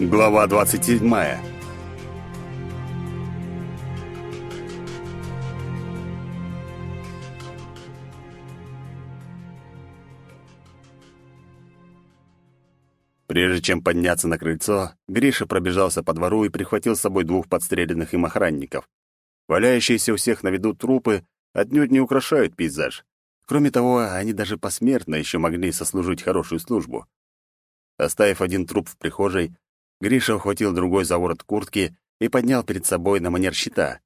Глава 27. Прежде чем подняться на крыльцо, Гриша пробежался по двору и прихватил с собой двух подстреленных им охранников. Валяющиеся у всех на виду трупы отнюдь не украшают пейзаж. Кроме того, они даже посмертно еще могли сослужить хорошую службу. Оставив один труп в прихожей, Гриша ухватил другой за ворот куртки и поднял перед собой на манер щита.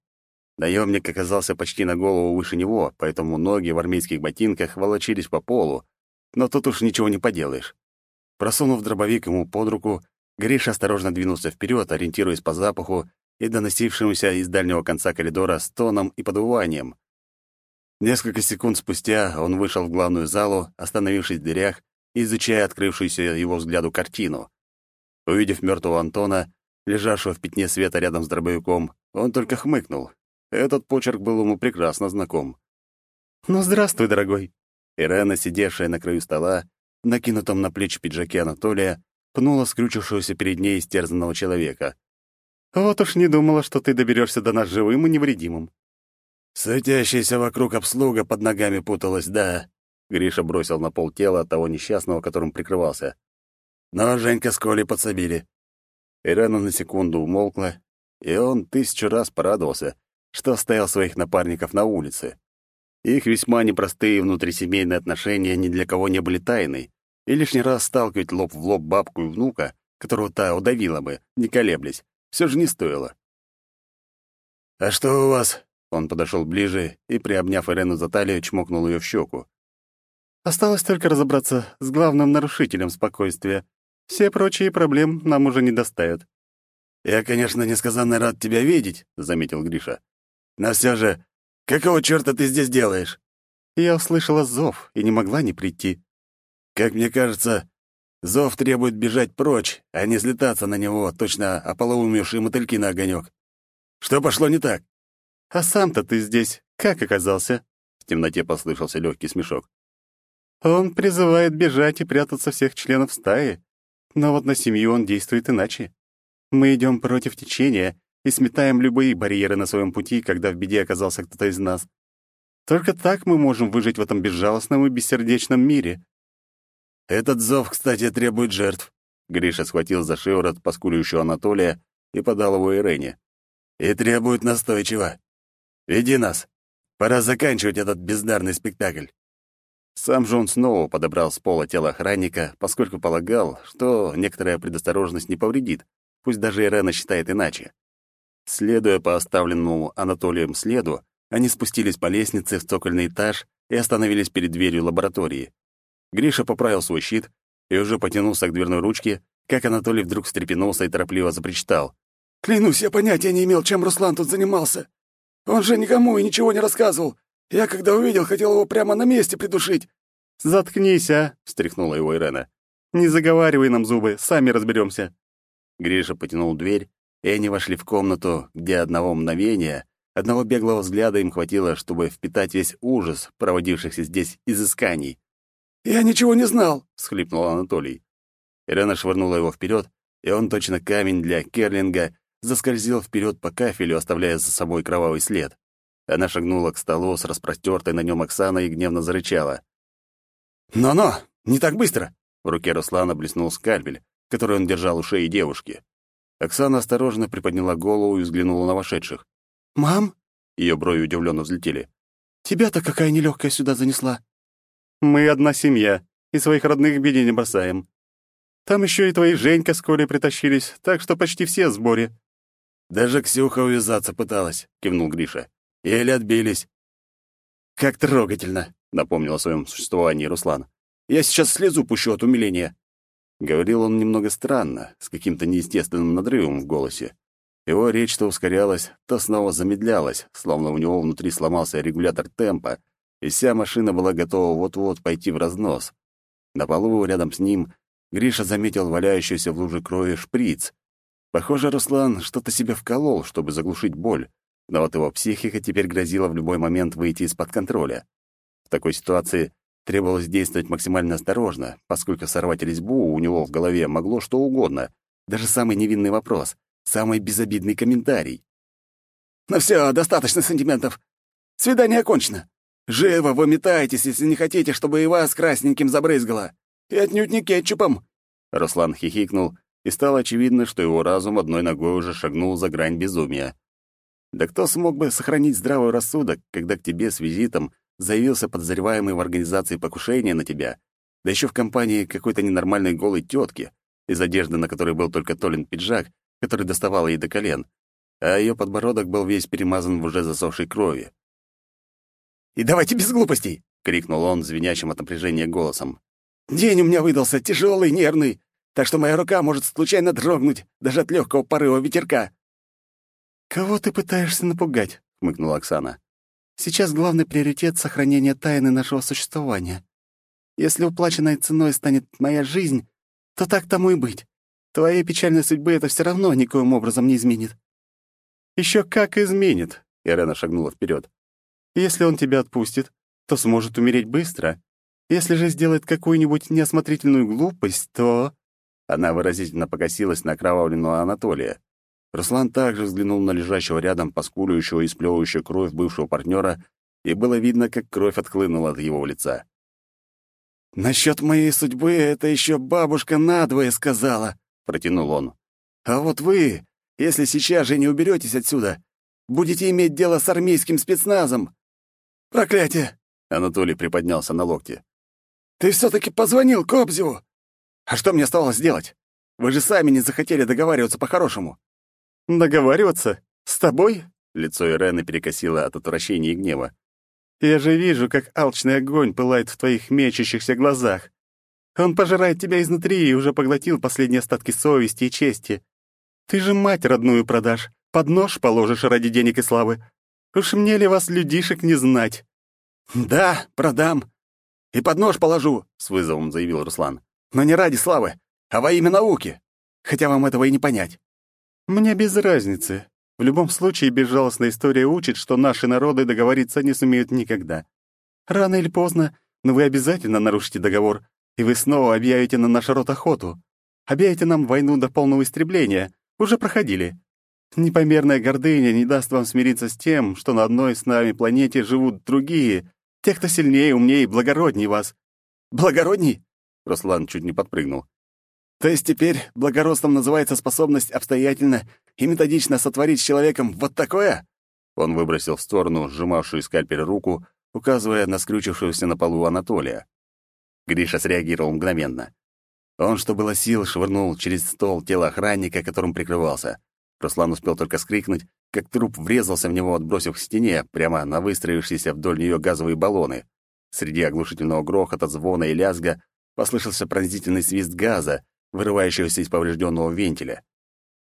Наемник оказался почти на голову выше него, поэтому ноги в армейских ботинках волочились по полу, но тут уж ничего не поделаешь. Просунув дробовик ему под руку, Гриша осторожно двинулся вперед, ориентируясь по запаху и доносившемуся из дальнего конца коридора стоном и подуванием. Несколько секунд спустя он вышел в главную залу, остановившись в дверях и изучая открывшуюся его взгляду картину. Увидев мертвого Антона, лежавшего в пятне света рядом с дробовиком, он только хмыкнул. Этот почерк был ему прекрасно знаком. «Ну, здравствуй, дорогой!» Ирена, сидевшая на краю стола, накинутом на плечи пиджаке Анатолия, пнула скрючившегося перед ней истерзанного человека. «Вот уж не думала, что ты доберешься до нас живым и невредимым». «Светящаяся вокруг обслуга под ногами путалась, да», — Гриша бросил на пол тело того несчастного, которым прикрывался. Но Женька с Колей подсобили. Ирена на секунду умолкла, и он тысячу раз порадовался, что оставил своих напарников на улице. Их весьма непростые внутрисемейные отношения ни для кого не были тайной, и лишний раз сталкивать лоб в лоб бабку и внука, которого та удавила бы, не колеблясь, все же не стоило. «А что у вас?» Он подошел ближе и, приобняв Ирену за талию, чмокнул ее в щеку. «Осталось только разобраться с главным нарушителем спокойствия», все прочие проблем нам уже не достают. «Я, конечно, несказанно рад тебя видеть», — заметил Гриша. «Но все же, какого черта ты здесь делаешь?» Я услышала зов и не могла не прийти. «Как мне кажется, зов требует бежать прочь, а не слетаться на него, точно ополоумевшие мотыльки на огонек. Что пошло не так?» «А сам-то ты здесь как оказался?» В темноте послышался легкий смешок. «Он призывает бежать и прятаться всех членов стаи. Но вот на семью он действует иначе. Мы идем против течения и сметаем любые барьеры на своем пути, когда в беде оказался кто-то из нас. Только так мы можем выжить в этом безжалостном и бессердечном мире. Этот зов, кстати, требует жертв. Гриша схватил за шиворот поскуливающего Анатолия и подал его Ирене. И требует настойчиво. Веди нас. Пора заканчивать этот бездарный спектакль. Сам же он снова подобрал с пола тело охранника, поскольку полагал, что некоторая предосторожность не повредит, пусть даже Ирена считает иначе. Следуя по оставленному Анатолием следу, они спустились по лестнице в цокольный этаж и остановились перед дверью лаборатории. Гриша поправил свой щит и уже потянулся к дверной ручке, как Анатолий вдруг встрепенулся и торопливо запричитал. «Клянусь, я понятия не имел, чем Руслан тут занимался. Он же никому и ничего не рассказывал. Я, когда увидел, хотел его прямо на месте придушить». «Заткнись, а!» — встряхнула его Ирена. «Не заговаривай нам зубы, сами разберемся. Гриша потянул дверь, и они вошли в комнату, где одного мгновения, одного беглого взгляда им хватило, чтобы впитать весь ужас проводившихся здесь изысканий. «Я ничего не знал!» — схлипнул Анатолий. Ирена швырнула его вперед, и он, точно камень для керлинга, заскользил вперед по кафелю, оставляя за собой кровавый след. Она шагнула к столу с распростертой на нем Оксаной и гневно зарычала. «Но-но! Не так быстро!» В руке Руслана блеснул скальпель, который он держал у шеи девушки. Оксана осторожно приподняла голову и взглянула на вошедших. «Мам?» Ее брови удивленно взлетели. «Тебя-то какая нелегкая сюда занесла?» «Мы одна семья, и своих родных в беде не бросаем. Там еще и твои Женька с Колей притащились, так что почти все в сборе». «Даже Ксюха увязаться пыталась», — кивнул Гриша. Еле отбились. «Как трогательно», — напомнил о своем существовании Руслан. «Я сейчас слезу пущу от умиления». Говорил он немного странно, с каким-то неестественным надрывом в голосе. Его речь то ускорялась, то снова замедлялась, словно у него внутри сломался регулятор темпа, и вся машина была готова вот-вот пойти в разнос. На полу рядом с ним Гриша заметил валяющийся в луже крови шприц. Похоже, Руслан что-то себе вколол, чтобы заглушить боль но вот его психика теперь грозила в любой момент выйти из-под контроля. В такой ситуации требовалось действовать максимально осторожно, поскольку сорвать резьбу у него в голове могло что угодно, даже самый невинный вопрос, самый безобидный комментарий. «Ну все, достаточно сантиментов. Свидание окончено. Живо вы метаетесь, если не хотите, чтобы и вас красненьким забрызгало. И отнюдь не кетчупом!» Руслан хихикнул, и стало очевидно, что его разум одной ногой уже шагнул за грань безумия. Да кто смог бы сохранить здравый рассудок, когда к тебе с визитом заявился подозреваемый в организации покушения на тебя, да еще в компании какой-то ненормальной голой тетки, из одежды на которой был только Толин пиджак, который доставал ей до колен, а ее подбородок был весь перемазан в уже засохшей крови. «И давайте без глупостей!» — крикнул он звенящим от напряжения голосом. «День у меня выдался тяжелый, нервный, так что моя рука может случайно дрогнуть даже от легкого порыва ветерка». «Кого ты пытаешься напугать?» — хмыкнула Оксана. «Сейчас главный приоритет — сохранение тайны нашего существования. Если уплаченной ценой станет моя жизнь, то так тому и быть. Твоей печальной судьбы это все равно никоим образом не изменит». Еще как изменит!» — Ирена шагнула вперед. Если он тебя отпустит, то сможет умереть быстро. Если же сделает какую-нибудь неосмотрительную глупость, то...» Она выразительно покосилась на окровавленного Анатолия. Руслан также взглянул на лежащего рядом поскуливающего и сплевывающего кровь бывшего партнера, и было видно, как кровь отхлынула от его лица. «Насчет моей судьбы это еще бабушка надвое сказала», — протянул он. «А вот вы, если сейчас же не уберетесь отсюда, будете иметь дело с армейским спецназом. «Проклятие!» — Анатолий приподнялся на локте. «Ты все-таки позвонил Кобзеву!» «А что мне оставалось делать? Вы же сами не захотели договариваться по-хорошему». «Договариваться? С тобой?» — лицо Ирены перекосило от отвращения и гнева. «Я же вижу, как алчный огонь пылает в твоих мечущихся глазах. Он пожирает тебя изнутри и уже поглотил последние остатки совести и чести. Ты же мать родную продашь, под нож положишь ради денег и славы, Уж мне ли вас, людишек, не знать?» «Да, продам. И под нож положу», — с вызовом заявил Руслан. «Но не ради славы, а во имя науки. Хотя вам этого и не понять». «Мне без разницы. В любом случае, безжалостная история учит, что наши народы договориться не сумеют никогда. Рано или поздно, но вы обязательно нарушите договор, и вы снова объявите на наш род охоту. Объявите нам войну до полного истребления. Уже проходили. Непомерная гордыня не даст вам смириться с тем, что на одной с нами планете живут другие, те, кто сильнее, умнее и благороднее вас. Благородней? Руслан чуть не подпрыгнул. То есть теперь благородством называется способность обстоятельно и методично сотворить с человеком вот такое? Он выбросил в сторону сжимавшую скальпель руку, указывая на скрючившегося на полу Анатолия. Гриша среагировал мгновенно. Он, что было сил, швырнул через стол тело охранника, которым прикрывался. Руслан успел только скрикнуть, как труп врезался в него, отбросив к стене, прямо на выстроившиеся вдоль нее газовые баллоны. Среди оглушительного грохота, звона и лязга послышался пронзительный свист газа, вырывающегося из поврежденного вентиля.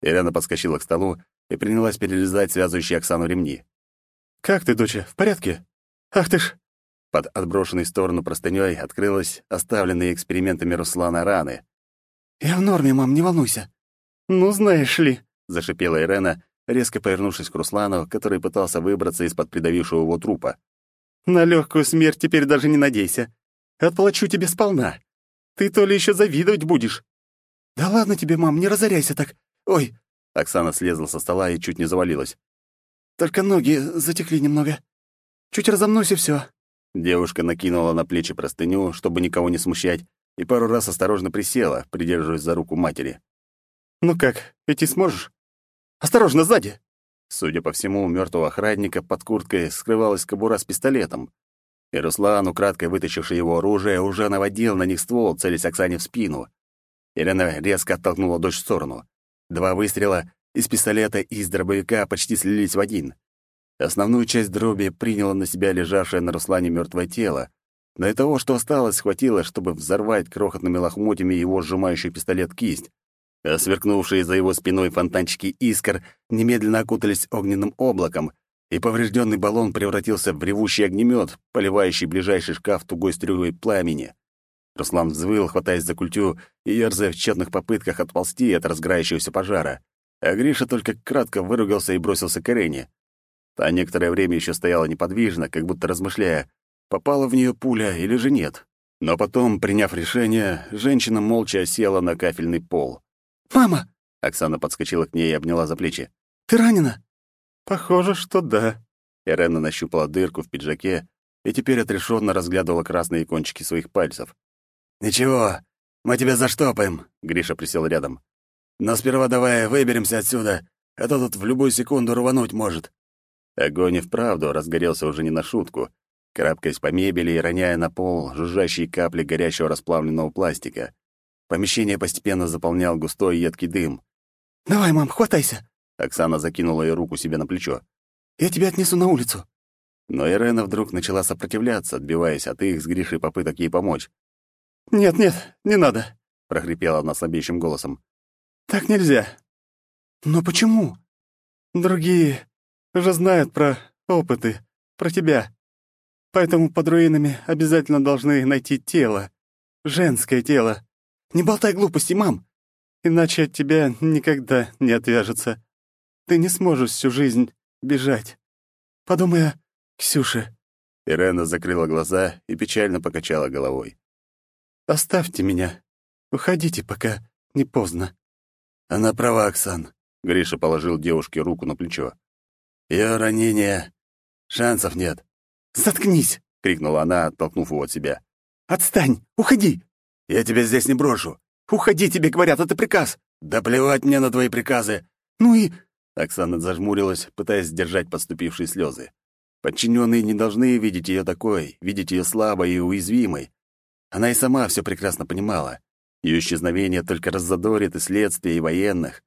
Ирена подскочила к столу и принялась перерезать связывающие Оксану ремни. «Как ты, доча, в порядке? Ах ты ж...» Под отброшенной в сторону простынёй открылась оставленные экспериментами Руслана раны. «Я в норме, мам, не волнуйся». «Ну, знаешь ли...» — зашипела Ирена, резко повернувшись к Руслану, который пытался выбраться из-под придавившего его трупа. «На легкую смерть теперь даже не надейся. Отплачу тебе сполна. Ты то ли еще завидовать будешь». «Да ладно тебе, мам, не разоряйся так. Ой!» Оксана слезла со стола и чуть не завалилась. «Только ноги затекли немного. Чуть разомнусь и все. Девушка накинула на плечи простыню, чтобы никого не смущать, и пару раз осторожно присела, придерживаясь за руку матери. «Ну как, идти сможешь?» Осторожно, сзади!» Судя по всему, у мертвого охранника под курткой скрывалась кобура с пистолетом. И Руслан, украдкой вытащивший его оружие, уже наводил на них ствол, целясь Оксане в спину. Ирина резко оттолкнула дочь в сторону. Два выстрела из пистолета и из дробовика почти слились в один. Основную часть дроби приняла на себя лежавшее на Руслане мертвое тело, но и того, что осталось, хватило, чтобы взорвать крохотными лохмотьями его сжимающий пистолет кисть а сверкнувшие за его спиной фонтанчики искр немедленно окутались огненным облаком, и поврежденный баллон превратился в ревущий огнемет, поливающий ближайший шкаф тугой струей пламени. Руслан взвыл, хватаясь за культю и ерзая в тщетных попытках отползти от разгорающегося пожара. А Гриша только кратко выругался и бросился к Ирене. Та некоторое время еще стояла неподвижно, как будто размышляя, попала в нее пуля или же нет. Но потом, приняв решение, женщина молча села на кафельный пол. «Мама!» Оксана подскочила к ней и обняла за плечи. «Ты ранена?» «Похоже, что да». Ирена нащупала дырку в пиджаке и теперь отрешенно разглядывала красные кончики своих пальцев. «Ничего, мы тебя заштопаем», — Гриша присел рядом. «Но сперва давай выберемся отсюда, а то тут в любую секунду рвануть может». Огонь и вправду разгорелся уже не на шутку, карабкаясь по мебели и роняя на пол жужжащие капли горящего расплавленного пластика. Помещение постепенно заполнял густой едкий дым. «Давай, мам, хватайся!» Оксана закинула ее руку себе на плечо. «Я тебя отнесу на улицу». Но Ирена вдруг начала сопротивляться, отбиваясь от их с Гришей попыток ей помочь. «Нет, нет, не надо», — прохрипела она слабеющим голосом. «Так нельзя». «Но почему?» «Другие же знают про опыты, про тебя. Поэтому под руинами обязательно должны найти тело. Женское тело. Не болтай глупости, мам. Иначе от тебя никогда не отвяжется. Ты не сможешь всю жизнь бежать. Подумай о Ксюше». Ирена закрыла глаза и печально покачала головой. «Оставьте меня. Уходите, пока не поздно». «Она права, Оксан», — Гриша положил девушке руку на плечо. Ее ранение... Шансов нет». «Заткнись!» — крикнула она, оттолкнув его от себя. «Отстань! Уходи!» «Я тебя здесь не брошу!» «Уходи, тебе говорят, это приказ!» «Да плевать мне на твои приказы!» «Ну и...» Оксана зажмурилась, пытаясь сдержать подступившие слезы. Подчиненные не должны видеть ее такой, видеть ее слабой и уязвимой. Она и сама все прекрасно понимала. Ее исчезновение только раззадорит и следствие, и военных.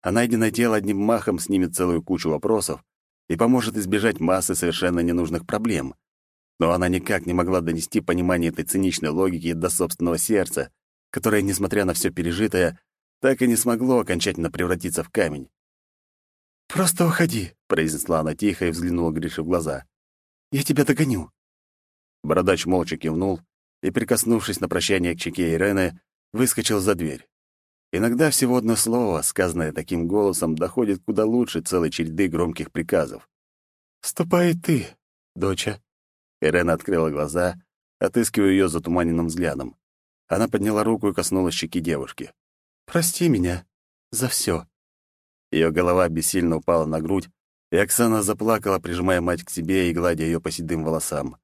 А найденное тело одним махом снимет целую кучу вопросов, и поможет избежать массы совершенно ненужных проблем. Но она никак не могла донести понимание этой циничной логики до собственного сердца, которое, несмотря на все пережитое, так и не смогло окончательно превратиться в камень. «Просто уходи», — произнесла она тихо и взглянула Грише в глаза. «Я тебя догоню». Бородач молча кивнул и, прикоснувшись на прощание к чеке Ирены, выскочил за дверь. Иногда всего одно слово, сказанное таким голосом, доходит куда лучше целой череды громких приказов. «Ступай ты, доча». Ирена открыла глаза, отыскивая ее затуманенным взглядом. Она подняла руку и коснулась щеки девушки. «Прости меня за все. Ее голова бессильно упала на грудь, и Оксана заплакала, прижимая мать к себе и гладя ее по седым волосам.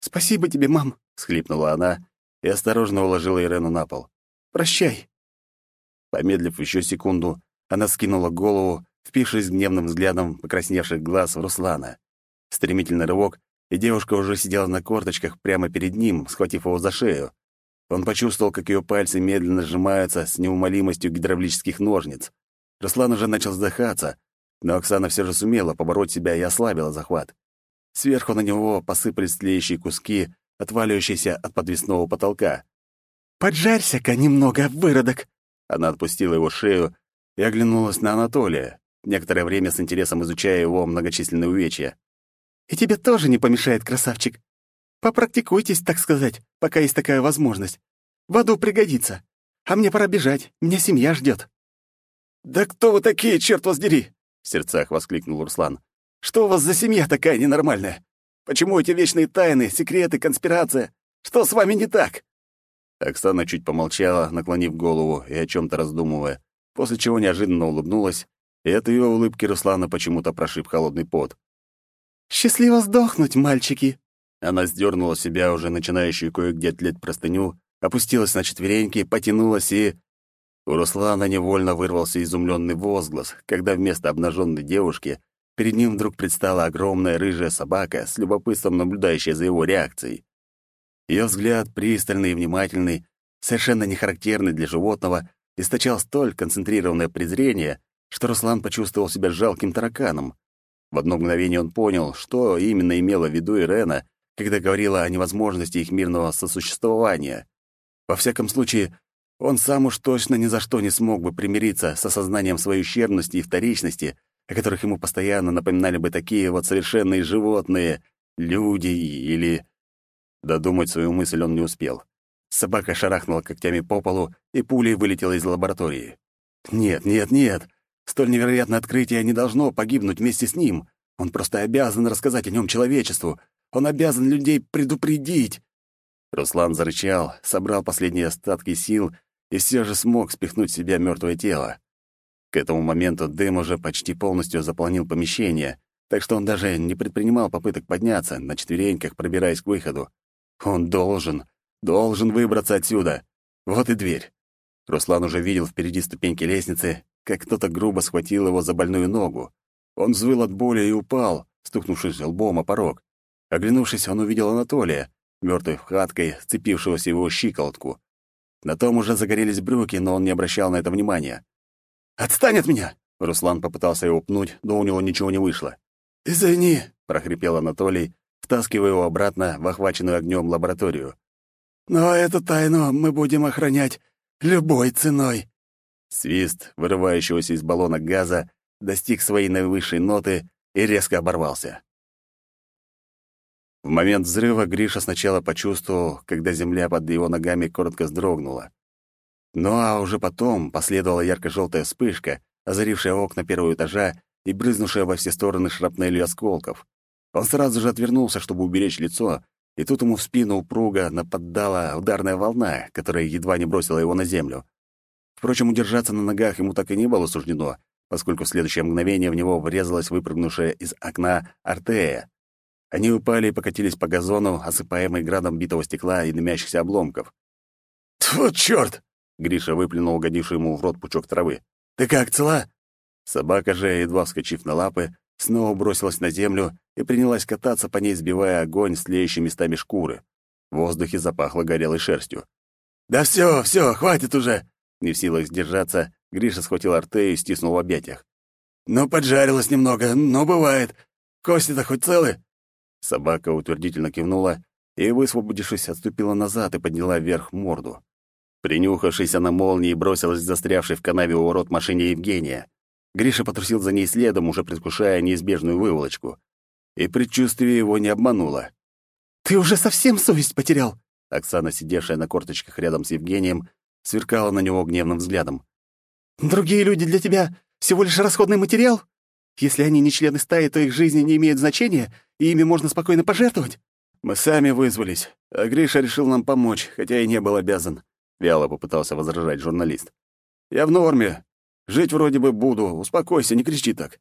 «Спасибо тебе, мам», — схлипнула она и осторожно уложила Ирену на пол. «Прощай». Помедлив еще секунду, она скинула голову, впившись гневным взглядом покрасневших глаз в Руслана. Стремительный рывок, и девушка уже сидела на корточках прямо перед ним, схватив его за шею. Он почувствовал, как ее пальцы медленно сжимаются с неумолимостью гидравлических ножниц. Руслан уже начал вздыхаться, но Оксана все же сумела побороть себя и ослабила захват. Сверху на него посыпались тлеющие куски, отваливающиеся от подвесного потолка. «Поджарься-ка немного, выродок!» Она отпустила его шею и оглянулась на Анатолия, некоторое время с интересом изучая его многочисленные увечья. «И тебе тоже не помешает, красавчик. Попрактикуйтесь, так сказать, пока есть такая возможность. В аду пригодится. А мне пора бежать, меня семья ждет. «Да кто вы такие, черт дери!» — в сердцах воскликнул Руслан. «Что у вас за семья такая ненормальная? Почему эти вечные тайны, секреты, конспирация? Что с вами не так?» Оксана чуть помолчала, наклонив голову и о чем то раздумывая, после чего неожиданно улыбнулась, и от ее улыбки Руслана почему-то прошиб холодный пот. «Счастливо сдохнуть, мальчики!» Она сдернула себя уже начинающую кое-где тлеть простыню, опустилась на четвереньки, потянулась и... У Руслана невольно вырвался изумленный возглас, когда вместо обнаженной девушки перед ним вдруг предстала огромная рыжая собака с любопытством наблюдающая за его реакцией. Ее взгляд, пристальный и внимательный, совершенно не характерный для животного, источал столь концентрированное презрение, что Руслан почувствовал себя жалким тараканом. В одно мгновение он понял, что именно имела в виду Ирена, когда говорила о невозможности их мирного сосуществования. Во всяком случае, он сам уж точно ни за что не смог бы примириться с осознанием своей ущербности и вторичности, о которых ему постоянно напоминали бы такие вот совершенные животные, люди или Додумать свою мысль он не успел. Собака шарахнула когтями по полу и пулей вылетела из лаборатории. Нет, нет, нет. Столь невероятное открытие не должно погибнуть вместе с ним. Он просто обязан рассказать о нем человечеству. Он обязан людей предупредить. Руслан зарычал, собрал последние остатки сил и все же смог спихнуть с себя мертвое тело. К этому моменту дым уже почти полностью заполнил помещение, так что он даже не предпринимал попыток подняться, на четвереньках пробираясь к выходу. Он должен, должен выбраться отсюда. Вот и дверь. Руслан уже видел впереди ступеньки лестницы, как кто-то грубо схватил его за больную ногу. Он взвыл от боли и упал, стукнувшись лбом о порог. Оглянувшись, он увидел Анатолия, мертвой вхаткой, сцепившегося его щиколотку. На том уже загорелись брюки, но он не обращал на это внимания. «Отстань от меня!» Руслан попытался его пнуть, но у него ничего не вышло. «Извини», — прохрипел Анатолий, втаскивая его обратно в охваченную огнем лабораторию. «Но эту тайну мы будем охранять любой ценой». Свист, вырывающегося из баллона газа, достиг своей наивысшей ноты и резко оборвался. В момент взрыва Гриша сначала почувствовал, когда земля под его ногами коротко вздрогнула. Ну а уже потом последовала ярко-желтая вспышка, озарившая окна первого этажа и брызнувшая во все стороны шрапнелью осколков. Он сразу же отвернулся, чтобы уберечь лицо, и тут ему в спину упруга нападала ударная волна, которая едва не бросила его на землю. Впрочем, удержаться на ногах ему так и не было суждено, поскольку в следующее мгновение в него врезалась выпрыгнувшая из окна Артея. Они упали и покатились по газону, осыпаемый градом битого стекла и дымящихся обломков. «Тьфу, чёрт!» — Гриша выплюнул угодивший ему в рот пучок травы. «Ты как, цела?» Собака же, едва вскочив на лапы, снова бросилась на землю и принялась кататься по ней, сбивая огонь с тлеющими местами шкуры. В воздухе запахло горелой шерстью. «Да всё, всё, хватит уже!» Не в силах сдержаться, Гриша схватил Артею и стиснул в объятиях. «Ну, поджарилась немного, но бывает. Кости-то хоть целы?» Собака утвердительно кивнула и, высвободившись, отступила назад и подняла вверх морду. Принюхавшись, она молнией бросилась застрявшей в канаве у ворот машине Евгения. Гриша потрусил за ней следом, уже предвкушая неизбежную выволочку. И предчувствие его не обмануло. «Ты уже совсем совесть потерял?» Оксана, сидевшая на корточках рядом с Евгением, сверкала на него гневным взглядом. «Другие люди для тебя всего лишь расходный материал? Если они не члены стаи, то их жизни не имеют значения, и ими можно спокойно пожертвовать?» «Мы сами вызвались, а Гриша решил нам помочь, хотя и не был обязан», — вяло попытался возражать журналист. «Я в норме. Жить вроде бы буду. Успокойся, не кричи так.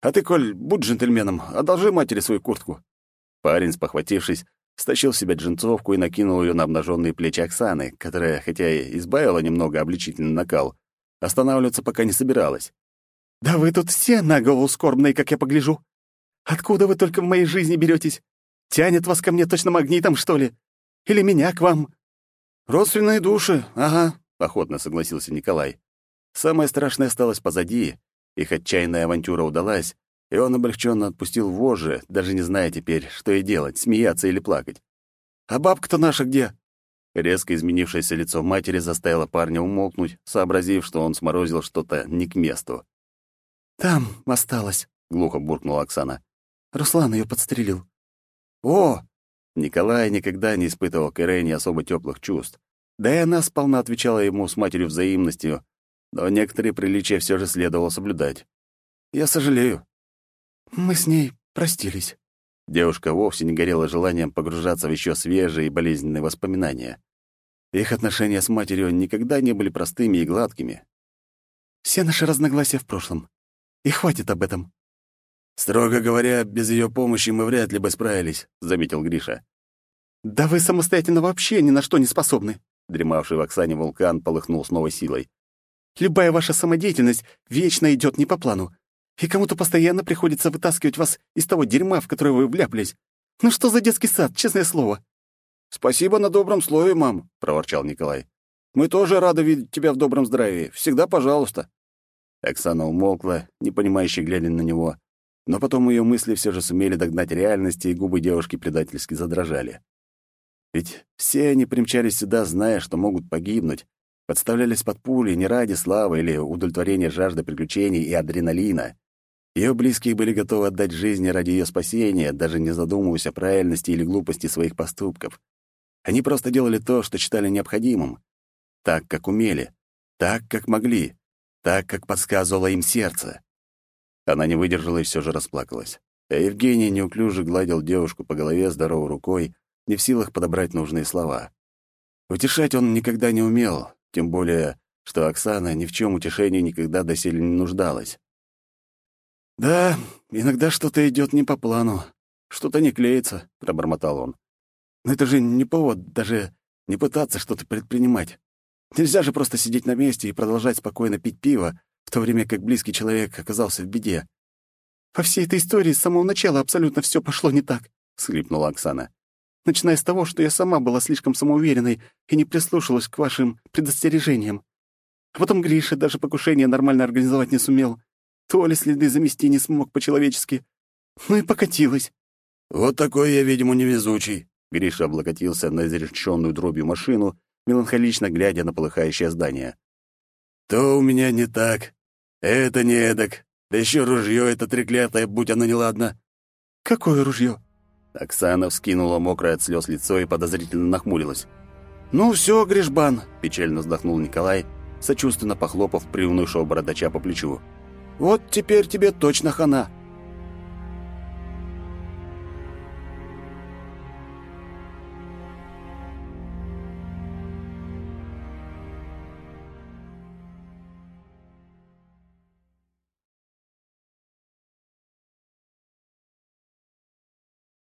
А ты, Коль, будь джентльменом, одолжи матери свою куртку». Парень, спохватившись, стащил в себя джинсовку и накинул ее на обнаженные плечи Оксаны, которая, хотя и избавила немного обличительный накал, останавливаться пока не собиралась. «Да вы тут все на голову скорбные, как я погляжу. Откуда вы только в моей жизни беретесь? Тянет вас ко мне точно магнитом, что ли? Или меня к вам?» «Родственные души, ага», — охотно согласился Николай. Самое страшное осталось позади. Их отчаянная авантюра удалась, и он облегченно отпустил вожжи, даже не зная теперь, что и делать, смеяться или плакать. «А бабка-то наша где?» Резко изменившееся лицо матери заставило парня умолкнуть, сообразив, что он сморозил что-то не к месту. «Там осталось», — глухо буркнула Оксана. «Руслан ее подстрелил». «О!» Николай никогда не испытывал к Ирене особо теплых чувств. Да и она сполна отвечала ему с матерью взаимностью, но некоторые приличия все же следовало соблюдать. «Я сожалею». «Мы с ней простились». Девушка вовсе не горела желанием погружаться в еще свежие и болезненные воспоминания. Их отношения с матерью никогда не были простыми и гладкими. «Все наши разногласия в прошлом. И хватит об этом». «Строго говоря, без ее помощи мы вряд ли бы справились», — заметил Гриша. «Да вы самостоятельно вообще ни на что не способны», — дремавший в Оксане вулкан полыхнул с новой силой. Любая ваша самодеятельность вечно идет не по плану, и кому-то постоянно приходится вытаскивать вас из того дерьма, в которое вы вляпались. Ну что за детский сад, честное слово?» «Спасибо на добром слове, мам», — проворчал Николай. «Мы тоже рады видеть тебя в добром здравии. Всегда пожалуйста». Оксана умолкла, непонимающе глядя на него, но потом ее мысли все же сумели догнать реальности, и губы девушки предательски задрожали. Ведь все они примчались сюда, зная, что могут погибнуть, подставлялись под пули не ради славы или удовлетворения жажды приключений и адреналина. Ее близкие были готовы отдать жизни ради ее спасения, даже не задумываясь о правильности или глупости своих поступков. Они просто делали то, что считали необходимым. Так, как умели. Так, как могли. Так, как подсказывало им сердце. Она не выдержала и все же расплакалась. А Евгений неуклюже гладил девушку по голове здоровой рукой, не в силах подобрать нужные слова. Утешать он никогда не умел, тем более что Оксана ни в чем утешении никогда доселе не нуждалась. «Да, иногда что-то идет не по плану, что-то не клеится», — пробормотал он. «Но это же не повод даже не пытаться что-то предпринимать. Нельзя же просто сидеть на месте и продолжать спокойно пить пиво, то время как близкий человек оказался в беде. «По всей этой истории с самого начала абсолютно все пошло не так», — схлипнула Оксана. «Начиная с того, что я сама была слишком самоуверенной и не прислушалась к вашим предостережениям. А потом Гриша даже покушение нормально организовать не сумел. То ли следы замести не смог по-человечески. Ну и покатилась». «Вот такой я, видимо, невезучий», — Гриша облокотился на изрешеченную дробью машину, меланхолично глядя на полыхающее здание. «То у меня не так, это не эдак, да еще ружье это треклятое, будь оно неладно». «Какое ружье?» Оксана вскинула мокрое от слез лицо и подозрительно нахмурилась. «Ну все, Гришбан», — печально вздохнул Николай, сочувственно похлопав приунывшего бородача по плечу. «Вот теперь тебе точно хана.